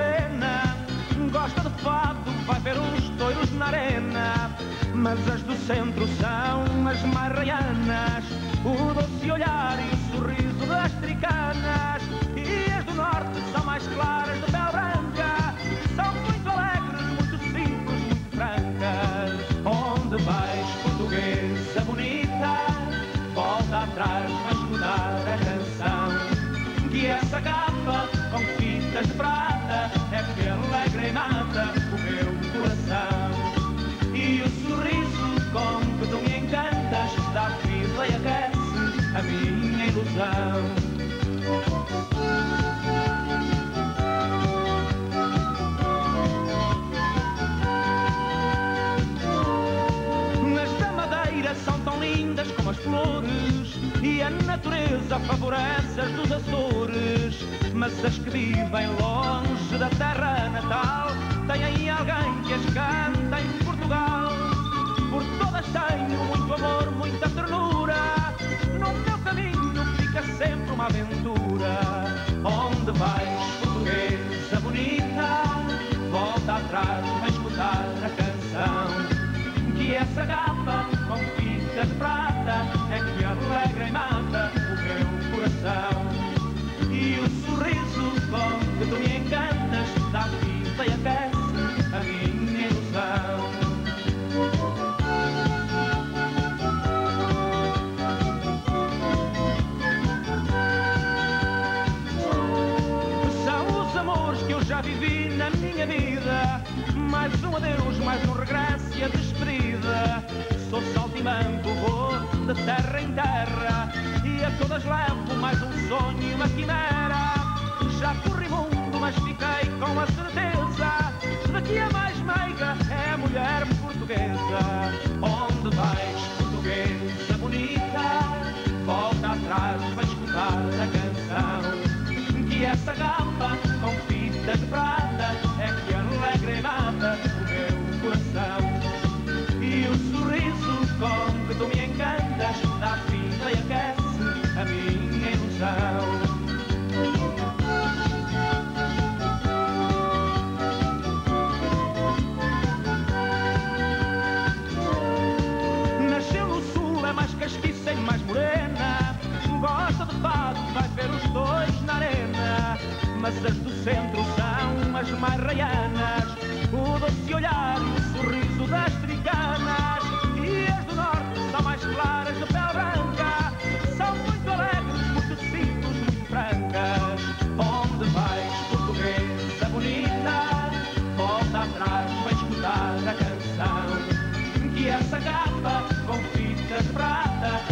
morena. Gosta de fado, vai ver os toiros na arena. Mas as do centro são as mais raianas. O doce olhar As da madeira são tão lindas como as flores E a natureza favorece as dos Açores. Mas as que vivem longe da terra natal Têm alguém uma aventura Onde vais, portuguesa bonita Volta atrás, vai escutar a canção. Que essa gata fita de prata vivi na minha vida. Mais um adeus, mais um regresso e a despedida. Sou saltimbanco, vou de terra em terra. E a todas levo mais um sonho e uma quimera. Já corri mundo, mas fiquei com a certeza de que a mais meiga é a mulher portuguesa. Onde vais, portuguesa bonita? Volta atrás, vai escutar a canção que essa com fita de prata é que alegra e mata o meu coração. E o sorriso com que tu me encantas dá vida e aquece a minha ilusão. É castiça e mais morena. Gosta de fado, vai ver os dois na arena. Mas as do centro são as mais raianas. O doce olhar e o sorriso das tricanas. E as do norte são mais claras de pele branca. São muito alegres, muito simples, muito francas. Onde vais, portuguesa bonita? Volta atrás, vai escutar a canção que essa capa com fita de prata